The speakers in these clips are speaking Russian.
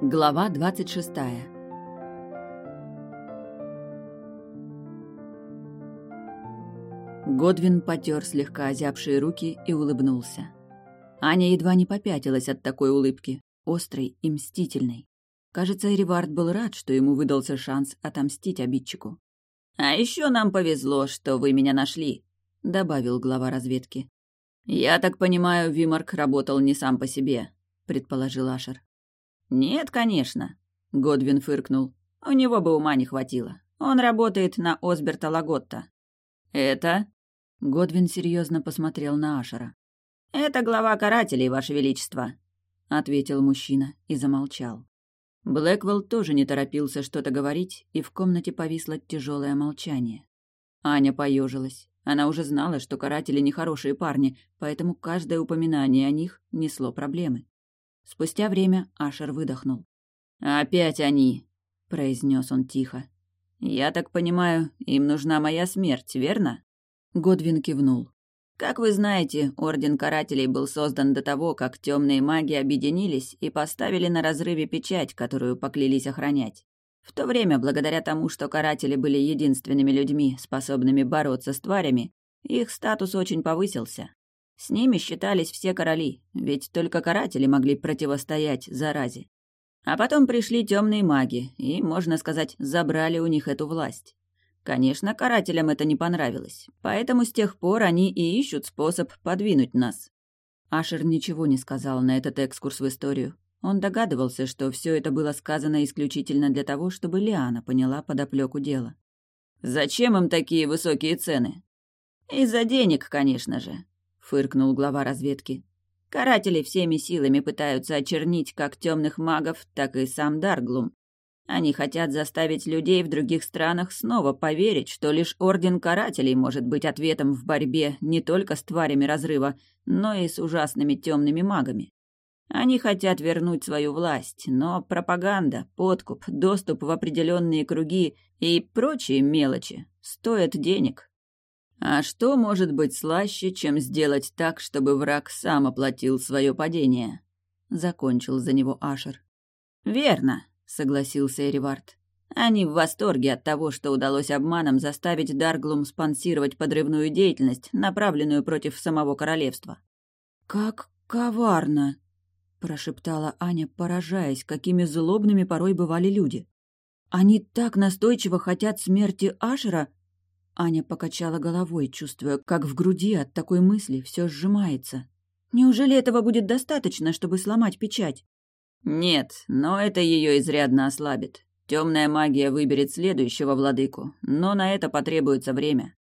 Глава 26 Годвин потер слегка озябшие руки и улыбнулся. Аня едва не попятилась от такой улыбки, острой и мстительной. Кажется, Эривард был рад, что ему выдался шанс отомстить обидчику. «А еще нам повезло, что вы меня нашли», — добавил глава разведки. «Я так понимаю, Вимарк работал не сам по себе», — предположил Ашер. «Нет, конечно», — Годвин фыркнул. «У него бы ума не хватило. Он работает на Осберта Лаготта». «Это?» Годвин серьезно посмотрел на Ашера. «Это глава карателей, Ваше Величество», — ответил мужчина и замолчал. Блэквелл тоже не торопился что-то говорить, и в комнате повисло тяжелое молчание. Аня поежилась. Она уже знала, что каратели нехорошие парни, поэтому каждое упоминание о них несло проблемы. Спустя время Ашер выдохнул. «Опять они!» — произнес он тихо. «Я так понимаю, им нужна моя смерть, верно?» Годвин кивнул. Как вы знаете, Орден Карателей был создан до того, как темные маги объединились и поставили на разрыве печать, которую поклялись охранять. В то время, благодаря тому, что каратели были единственными людьми, способными бороться с тварями, их статус очень повысился. С ними считались все короли, ведь только каратели могли противостоять заразе. А потом пришли темные маги и, можно сказать, забрали у них эту власть. Конечно, карателям это не понравилось, поэтому с тех пор они и ищут способ подвинуть нас. Ашер ничего не сказал на этот экскурс в историю. Он догадывался, что все это было сказано исключительно для того, чтобы Лиана поняла подоплеку дела. «Зачем им такие высокие цены?» «Из-за денег, конечно же», — фыркнул глава разведки. «Каратели всеми силами пытаются очернить как темных магов, так и сам Дарглум. Они хотят заставить людей в других странах снова поверить, что лишь Орден Карателей может быть ответом в борьбе не только с тварями разрыва, но и с ужасными темными магами. Они хотят вернуть свою власть, но пропаганда, подкуп, доступ в определенные круги и прочие мелочи стоят денег. А что может быть слаще, чем сделать так, чтобы враг сам оплатил свое падение? Закончил за него Ашер. Верно, согласился Эривард. Они в восторге от того, что удалось обманом заставить Дарглум спонсировать подрывную деятельность, направленную против самого королевства. «Как коварно!» — прошептала Аня, поражаясь, какими злобными порой бывали люди. «Они так настойчиво хотят смерти Ашера!» Аня покачала головой, чувствуя, как в груди от такой мысли все сжимается. «Неужели этого будет достаточно, чтобы сломать печать?» Нет, но это ее изрядно ослабит. Темная магия выберет следующего владыку, но на это потребуется время.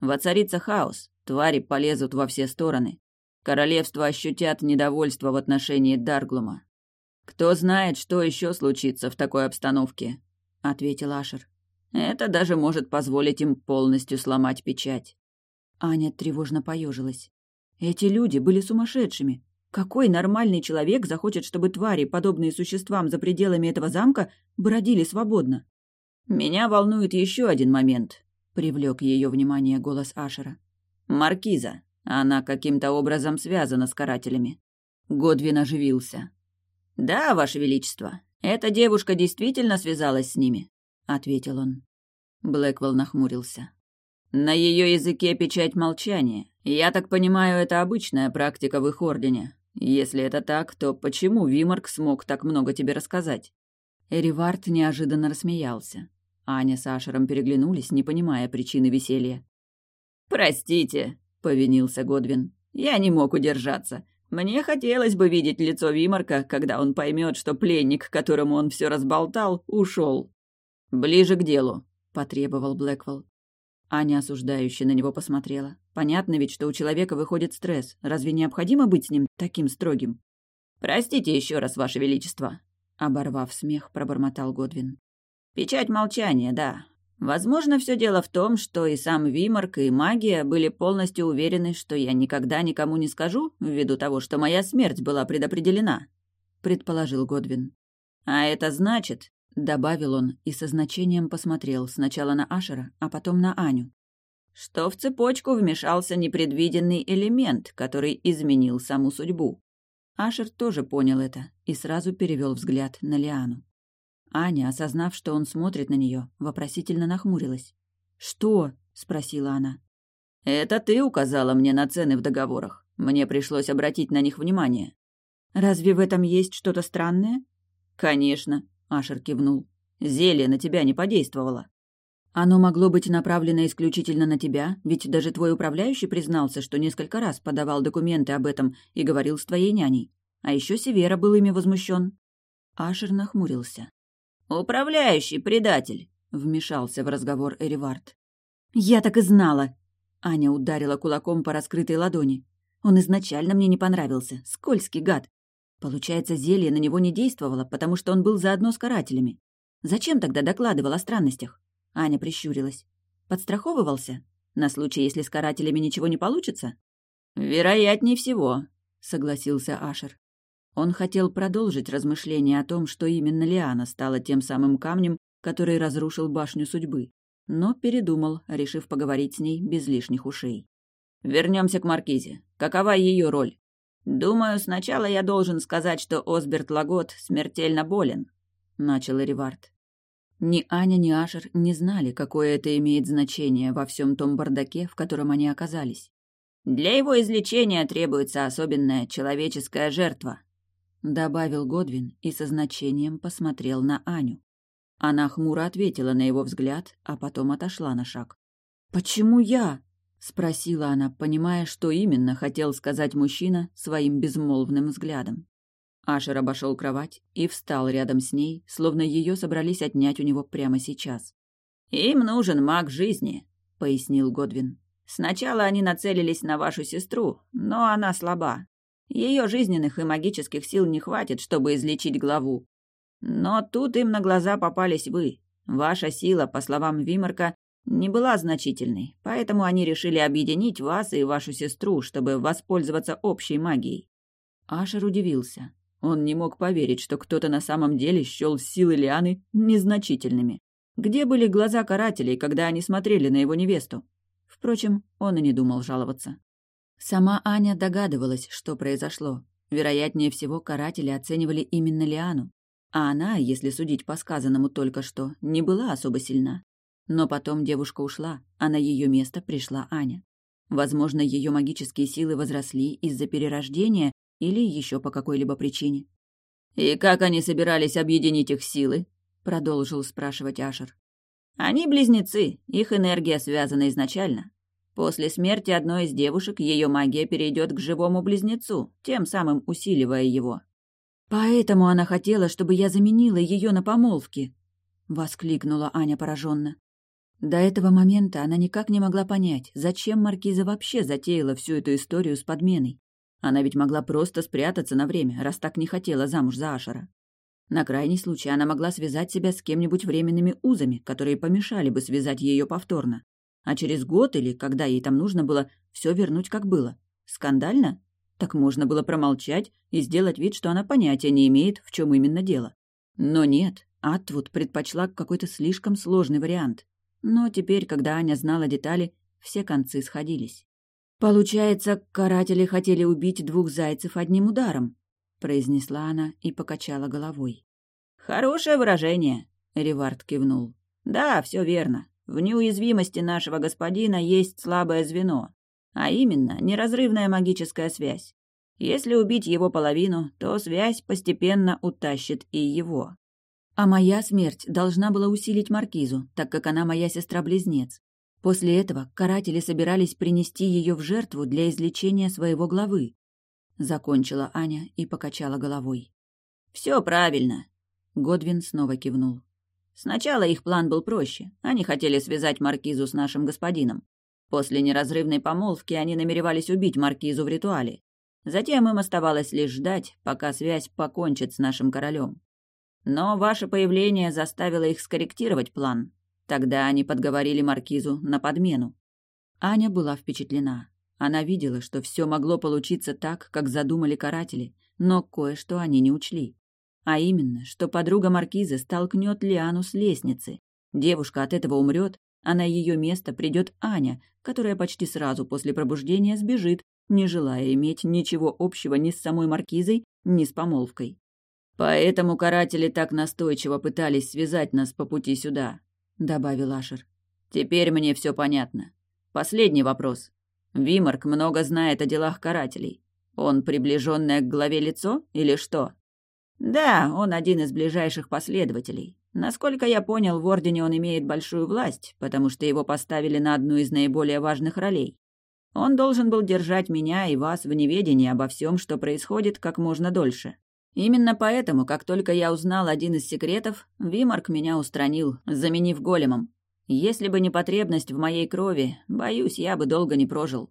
Воцарится хаос, твари полезут во все стороны. Королевства ощутят недовольство в отношении Дарглума. «Кто знает, что еще случится в такой обстановке», — ответил Ашер. «Это даже может позволить им полностью сломать печать». Аня тревожно поежилась. Эти люди были сумасшедшими. Какой нормальный человек захочет, чтобы твари, подобные существам за пределами этого замка, бродили свободно? «Меня волнует еще один момент», — привлек ее внимание голос Ашера. «Маркиза. Она каким-то образом связана с карателями». Годвин оживился. «Да, Ваше Величество, эта девушка действительно связалась с ними», — ответил он. Блэквелл нахмурился. «На ее языке печать молчания. Я так понимаю, это обычная практика в их ордене. Если это так, то почему Вимарк смог так много тебе рассказать? Эривард неожиданно рассмеялся. Аня с Ашером переглянулись, не понимая причины веселья. «Простите», — повинился Годвин. «Я не мог удержаться. Мне хотелось бы видеть лицо Вимарка, когда он поймет, что пленник, которому он все разболтал, ушел. «Ближе к делу», — потребовал Блэквелл. Аня осуждающе на него посмотрела. Понятно ведь, что у человека выходит стресс. Разве необходимо быть с ним таким строгим? «Простите еще раз, Ваше Величество», — оборвав смех, пробормотал Годвин. «Печать молчания, да. Возможно, все дело в том, что и сам Вимарк, и магия были полностью уверены, что я никогда никому не скажу, ввиду того, что моя смерть была предопределена», — предположил Годвин. «А это значит, — добавил он и со значением посмотрел сначала на Ашера, а потом на Аню. «Что в цепочку вмешался непредвиденный элемент, который изменил саму судьбу. Ашер тоже понял это и сразу перевел взгляд на Лиану. Аня, осознав, что он смотрит на нее, вопросительно нахмурилась. «Что?» — спросила она. «Это ты указала мне на цены в договорах. Мне пришлось обратить на них внимание». «Разве в этом есть что-то странное?» «Конечно», — Ашер кивнул. «Зелье на тебя не подействовало». «Оно могло быть направлено исключительно на тебя, ведь даже твой управляющий признался, что несколько раз подавал документы об этом и говорил с твоей няней. А еще Севера был ими возмущен. Ашер нахмурился. «Управляющий предатель!» — вмешался в разговор Эривард. «Я так и знала!» Аня ударила кулаком по раскрытой ладони. «Он изначально мне не понравился. Скользкий гад. Получается, зелье на него не действовало, потому что он был заодно с карателями. Зачем тогда докладывал о странностях? Аня прищурилась. Подстраховывался? На случай, если с карателями ничего не получится? Вероятнее всего, согласился Ашер. Он хотел продолжить размышления о том, что именно Лиана стала тем самым камнем, который разрушил башню судьбы, но передумал, решив поговорить с ней без лишних ушей. Вернемся к Маркизе. Какова ее роль? Думаю, сначала я должен сказать, что Осберт Лагот смертельно болен, начал Эривард. Ни Аня, ни Ашер не знали, какое это имеет значение во всем том бардаке, в котором они оказались. «Для его излечения требуется особенная человеческая жертва», — добавил Годвин и со значением посмотрел на Аню. Она хмуро ответила на его взгляд, а потом отошла на шаг. «Почему я?» — спросила она, понимая, что именно хотел сказать мужчина своим безмолвным взглядом. Ашер обошел кровать и встал рядом с ней, словно ее собрались отнять у него прямо сейчас. «Им нужен маг жизни», — пояснил Годвин. «Сначала они нацелились на вашу сестру, но она слаба. Ее жизненных и магических сил не хватит, чтобы излечить главу. Но тут им на глаза попались вы. Ваша сила, по словам Вимарка, не была значительной, поэтому они решили объединить вас и вашу сестру, чтобы воспользоваться общей магией». Ашер удивился. Он не мог поверить, что кто-то на самом деле счел силы Лианы незначительными. Где были глаза карателей, когда они смотрели на его невесту? Впрочем, он и не думал жаловаться. Сама Аня догадывалась, что произошло. Вероятнее всего, каратели оценивали именно Лиану. А она, если судить по сказанному только что, не была особо сильна. Но потом девушка ушла, а на ее место пришла Аня. Возможно, ее магические силы возросли из-за перерождения или еще по какой-либо причине. «И как они собирались объединить их силы?» — продолжил спрашивать Ашер. «Они близнецы, их энергия связана изначально. После смерти одной из девушек ее магия перейдет к живому близнецу, тем самым усиливая его». «Поэтому она хотела, чтобы я заменила ее на помолвке», — воскликнула Аня пораженно. До этого момента она никак не могла понять, зачем Маркиза вообще затеяла всю эту историю с подменой. Она ведь могла просто спрятаться на время, раз так не хотела замуж за Ашера. На крайний случай она могла связать себя с кем-нибудь временными узами, которые помешали бы связать ее повторно. А через год или когда ей там нужно было все вернуть как было. Скандально? Так можно было промолчать и сделать вид, что она понятия не имеет, в чем именно дело. Но нет, Атвуд предпочла какой-то слишком сложный вариант. Но теперь, когда Аня знала детали, все концы сходились. «Получается, каратели хотели убить двух зайцев одним ударом», — произнесла она и покачала головой. «Хорошее выражение», — Ревард кивнул. «Да, все верно. В неуязвимости нашего господина есть слабое звено, а именно неразрывная магическая связь. Если убить его половину, то связь постепенно утащит и его. А моя смерть должна была усилить Маркизу, так как она моя сестра-близнец. После этого каратели собирались принести ее в жертву для излечения своего главы. Закончила Аня и покачала головой. Все правильно. Годвин снова кивнул. Сначала их план был проще. Они хотели связать Маркизу с нашим господином. После неразрывной помолвки они намеревались убить Маркизу в ритуале. Затем им оставалось лишь ждать, пока связь покончит с нашим королем. Но ваше появление заставило их скорректировать план, Тогда они подговорили Маркизу на подмену. Аня была впечатлена. Она видела, что все могло получиться так, как задумали каратели, но кое-что они не учли. А именно, что подруга Маркизы столкнет Лиану с лестницы. Девушка от этого умрет, а на ее место придет Аня, которая почти сразу после пробуждения сбежит не желая иметь ничего общего ни с самой маркизой, ни с помолвкой. «Поэтому каратели так настойчиво пытались связать нас по пути сюда», — добавил Ашер. «Теперь мне все понятно. Последний вопрос. Вимарк много знает о делах карателей. Он приближенное к главе лицо или что?» «Да, он один из ближайших последователей. Насколько я понял, в Ордене он имеет большую власть, потому что его поставили на одну из наиболее важных ролей. Он должен был держать меня и вас в неведении обо всем, что происходит, как можно дольше. Именно поэтому, как только я узнал один из секретов, Вимарк меня устранил, заменив големом. Если бы не потребность в моей крови, боюсь, я бы долго не прожил.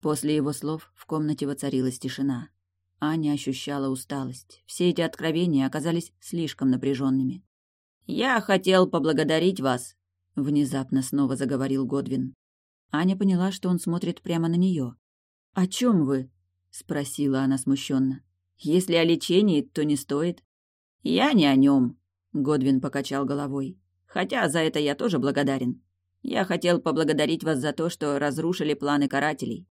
После его слов в комнате воцарилась тишина. Аня ощущала усталость. Все эти откровения оказались слишком напряженными. «Я хотел поблагодарить вас», — внезапно снова заговорил Годвин. Аня поняла, что он смотрит прямо на нее. «О чем вы?» — спросила она смущенно. Если о лечении, то не стоит. Я не о нем, Годвин покачал головой. Хотя за это я тоже благодарен. Я хотел поблагодарить вас за то, что разрушили планы карателей.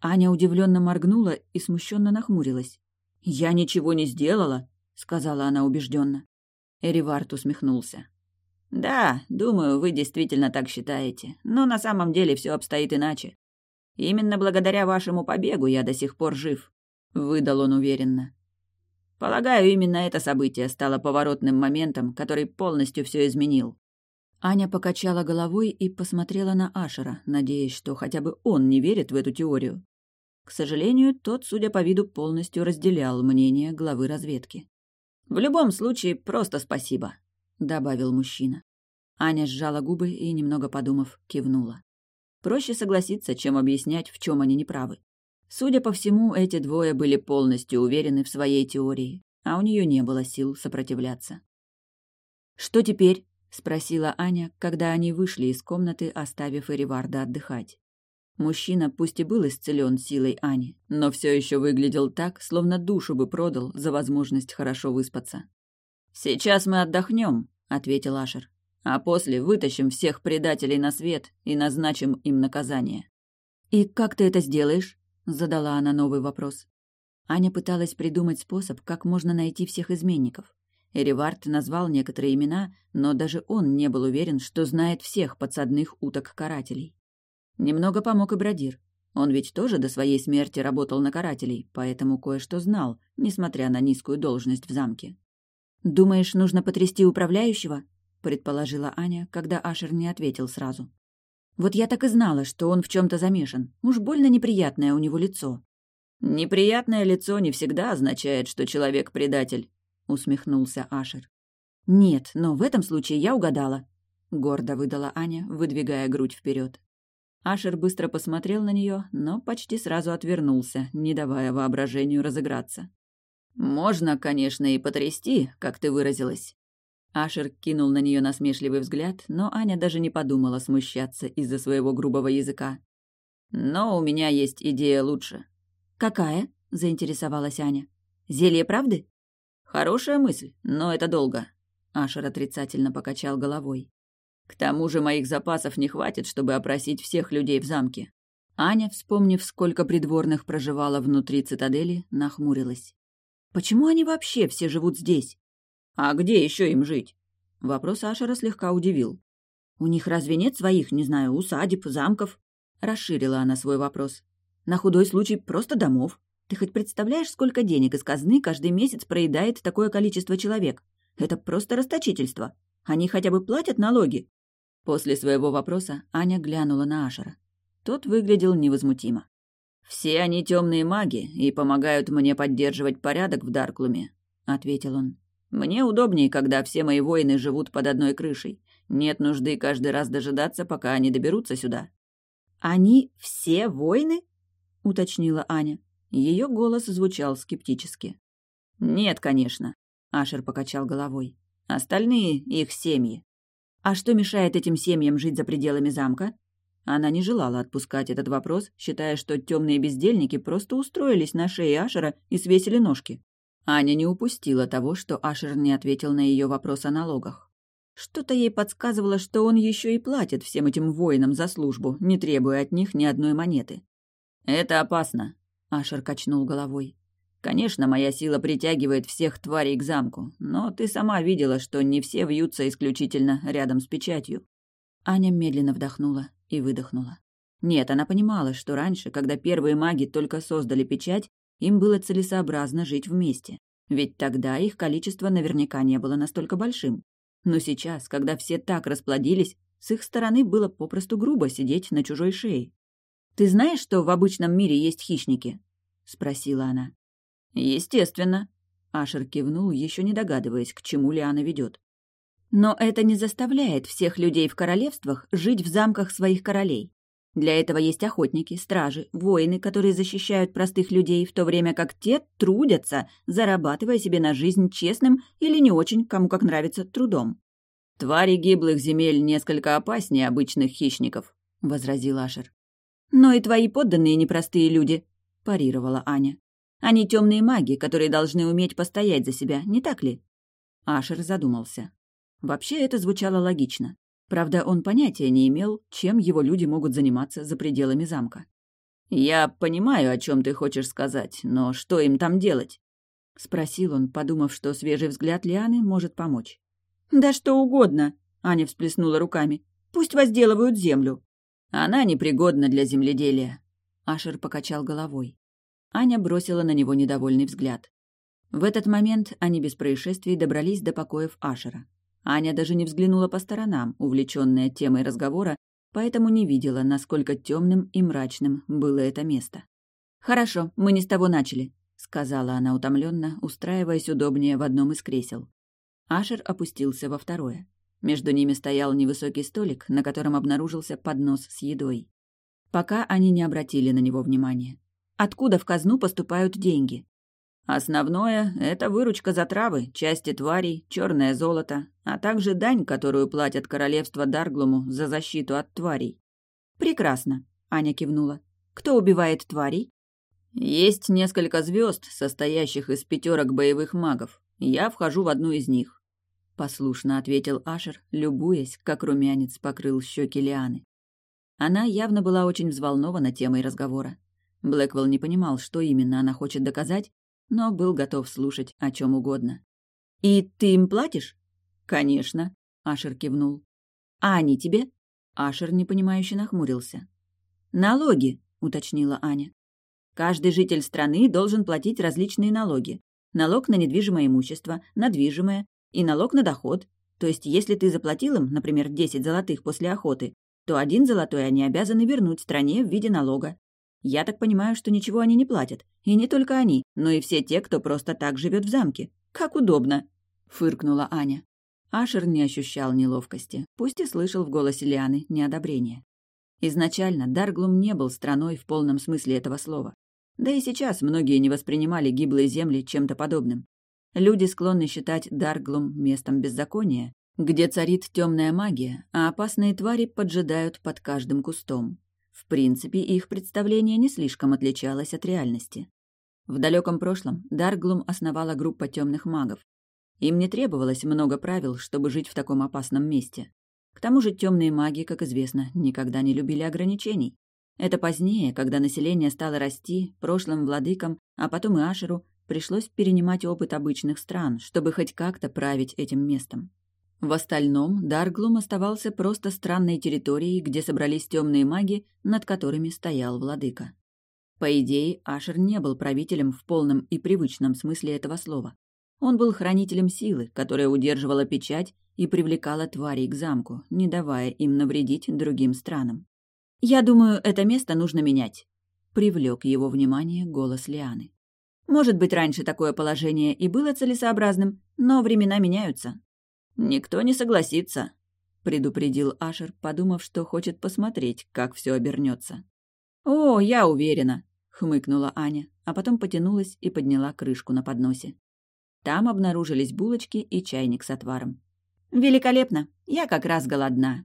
Аня удивленно моргнула и смущенно нахмурилась. Я ничего не сделала, сказала она убежденно. Эривард усмехнулся. Да, думаю, вы действительно так считаете, но на самом деле все обстоит иначе. Именно благодаря вашему побегу я до сих пор жив выдал он уверенно. Полагаю, именно это событие стало поворотным моментом, который полностью все изменил. Аня покачала головой и посмотрела на Ашера, надеясь, что хотя бы он не верит в эту теорию. К сожалению, тот, судя по виду, полностью разделял мнение главы разведки. «В любом случае, просто спасибо», — добавил мужчина. Аня сжала губы и, немного подумав, кивнула. Проще согласиться, чем объяснять, в чем они неправы. Судя по всему, эти двое были полностью уверены в своей теории, а у нее не было сил сопротивляться. «Что теперь?» — спросила Аня, когда они вышли из комнаты, оставив Эриварда отдыхать. Мужчина пусть и был исцелен силой Ани, но все еще выглядел так, словно душу бы продал за возможность хорошо выспаться. «Сейчас мы отдохнем», — ответил Ашер, «а после вытащим всех предателей на свет и назначим им наказание». «И как ты это сделаешь?» Задала она новый вопрос. Аня пыталась придумать способ, как можно найти всех изменников. Эривард назвал некоторые имена, но даже он не был уверен, что знает всех подсадных уток-карателей. Немного помог и Бродир. Он ведь тоже до своей смерти работал на карателей, поэтому кое-что знал, несмотря на низкую должность в замке. «Думаешь, нужно потрясти управляющего?» — предположила Аня, когда Ашер не ответил сразу. Вот я так и знала, что он в чем-то замешан. Уж больно неприятное у него лицо. «Неприятное лицо не всегда означает, что человек предатель», — усмехнулся Ашер. «Нет, но в этом случае я угадала», — гордо выдала Аня, выдвигая грудь вперед. Ашер быстро посмотрел на нее, но почти сразу отвернулся, не давая воображению разыграться. «Можно, конечно, и потрясти, как ты выразилась», Ашер кинул на нее насмешливый взгляд, но Аня даже не подумала смущаться из-за своего грубого языка. «Но у меня есть идея лучше». «Какая?» — заинтересовалась Аня. «Зелье правды?» «Хорошая мысль, но это долго». Ашер отрицательно покачал головой. «К тому же моих запасов не хватит, чтобы опросить всех людей в замке». Аня, вспомнив, сколько придворных проживала внутри цитадели, нахмурилась. «Почему они вообще все живут здесь?» «А где еще им жить?» Вопрос Ашера слегка удивил. «У них разве нет своих, не знаю, усадеб, замков?» Расширила она свой вопрос. «На худой случай просто домов. Ты хоть представляешь, сколько денег из казны каждый месяц проедает такое количество человек? Это просто расточительство. Они хотя бы платят налоги?» После своего вопроса Аня глянула на Ашера. Тот выглядел невозмутимо. «Все они темные маги и помогают мне поддерживать порядок в Дарклуме», — ответил он. Мне удобнее, когда все мои воины живут под одной крышей. Нет нужды каждый раз дожидаться, пока они доберутся сюда». «Они все воины?» — уточнила Аня. Ее голос звучал скептически. «Нет, конечно», — Ашер покачал головой. «Остальные — их семьи». «А что мешает этим семьям жить за пределами замка?» Она не желала отпускать этот вопрос, считая, что темные бездельники просто устроились на шее Ашера и свесили ножки. Аня не упустила того, что Ашер не ответил на ее вопрос о налогах. Что-то ей подсказывало, что он еще и платит всем этим воинам за службу, не требуя от них ни одной монеты. «Это опасно», Ашер качнул головой. Конечно, моя сила притягивает всех тварей к замку, но ты сама видела, что не все вьются исключительно рядом с печатью. Аня медленно вдохнула и выдохнула. Нет, она понимала, что раньше, когда первые маги только создали печать, им было целесообразно жить вместе. Ведь тогда их количество наверняка не было настолько большим. Но сейчас, когда все так расплодились, с их стороны было попросту грубо сидеть на чужой шее. «Ты знаешь, что в обычном мире есть хищники?» — спросила она. «Естественно», — Ашер кивнул, еще не догадываясь, к чему Лиана ведет. «Но это не заставляет всех людей в королевствах жить в замках своих королей. Для этого есть охотники, стражи, воины, которые защищают простых людей, в то время как те трудятся, зарабатывая себе на жизнь честным или не очень, кому как нравится, трудом. «Твари гиблых земель несколько опаснее обычных хищников», — возразил Ашер. «Но и твои подданные непростые люди», — парировала Аня. «Они темные маги, которые должны уметь постоять за себя, не так ли?» Ашер задумался. Вообще это звучало логично. Правда, он понятия не имел, чем его люди могут заниматься за пределами замка. «Я понимаю, о чем ты хочешь сказать, но что им там делать?» — спросил он, подумав, что свежий взгляд Лианы может помочь. «Да что угодно!» — Аня всплеснула руками. «Пусть возделывают землю!» «Она непригодна для земледелия!» Ашер покачал головой. Аня бросила на него недовольный взгляд. В этот момент они без происшествий добрались до покоев Ашера. Аня даже не взглянула по сторонам, увлеченная темой разговора, поэтому не видела, насколько темным и мрачным было это место. «Хорошо, мы не с того начали», — сказала она утомленно, устраиваясь удобнее в одном из кресел. Ашер опустился во второе. Между ними стоял невысокий столик, на котором обнаружился поднос с едой. Пока они не обратили на него внимания. Откуда в казну поступают деньги? Основное — это выручка за травы, части тварей, черное золото, а также дань, которую платят королевство Дарглуму за защиту от тварей. «Прекрасно», — Аня кивнула. «Кто убивает тварей?» «Есть несколько звезд, состоящих из пятерок боевых магов. Я вхожу в одну из них», — послушно ответил Ашер, любуясь, как румянец покрыл щеки Лианы. Она явно была очень взволнована темой разговора. Блэквелл не понимал, что именно она хочет доказать, но был готов слушать о чем угодно. «И ты им платишь?» «Конечно», — Ашер кивнул. «А они тебе?» Ашер непонимающе нахмурился. «Налоги», — уточнила Аня. «Каждый житель страны должен платить различные налоги. Налог на недвижимое имущество, на движимое и налог на доход. То есть, если ты заплатил им, например, 10 золотых после охоты, то один золотой они обязаны вернуть стране в виде налога. Я так понимаю, что ничего они не платят. И не только они, но и все те, кто просто так живет в замке. Как удобно!» — фыркнула Аня. Ашер не ощущал неловкости, пусть и слышал в голосе Лианы неодобрение. Изначально Дарглум не был страной в полном смысле этого слова. Да и сейчас многие не воспринимали гиблые земли чем-то подобным. Люди склонны считать Дарглум местом беззакония, где царит темная магия, а опасные твари поджидают под каждым кустом. В принципе, их представление не слишком отличалось от реальности. В далеком прошлом Дарглум основала группа темных магов. Им не требовалось много правил, чтобы жить в таком опасном месте. К тому же темные маги, как известно, никогда не любили ограничений. Это позднее, когда население стало расти, прошлым владыкам, а потом и Ашеру, пришлось перенимать опыт обычных стран, чтобы хоть как-то править этим местом. В остальном Дарглум оставался просто странной территорией, где собрались темные маги, над которыми стоял владыка. По идее, Ашер не был правителем в полном и привычном смысле этого слова. Он был хранителем силы, которая удерживала печать и привлекала тварей к замку, не давая им навредить другим странам. «Я думаю, это место нужно менять», — привлек его внимание голос Лианы. «Может быть, раньше такое положение и было целесообразным, но времена меняются, «Никто не согласится», — предупредил Ашер, подумав, что хочет посмотреть, как все обернется. «О, я уверена», — хмыкнула Аня, а потом потянулась и подняла крышку на подносе. Там обнаружились булочки и чайник с отваром. «Великолепно! Я как раз голодна.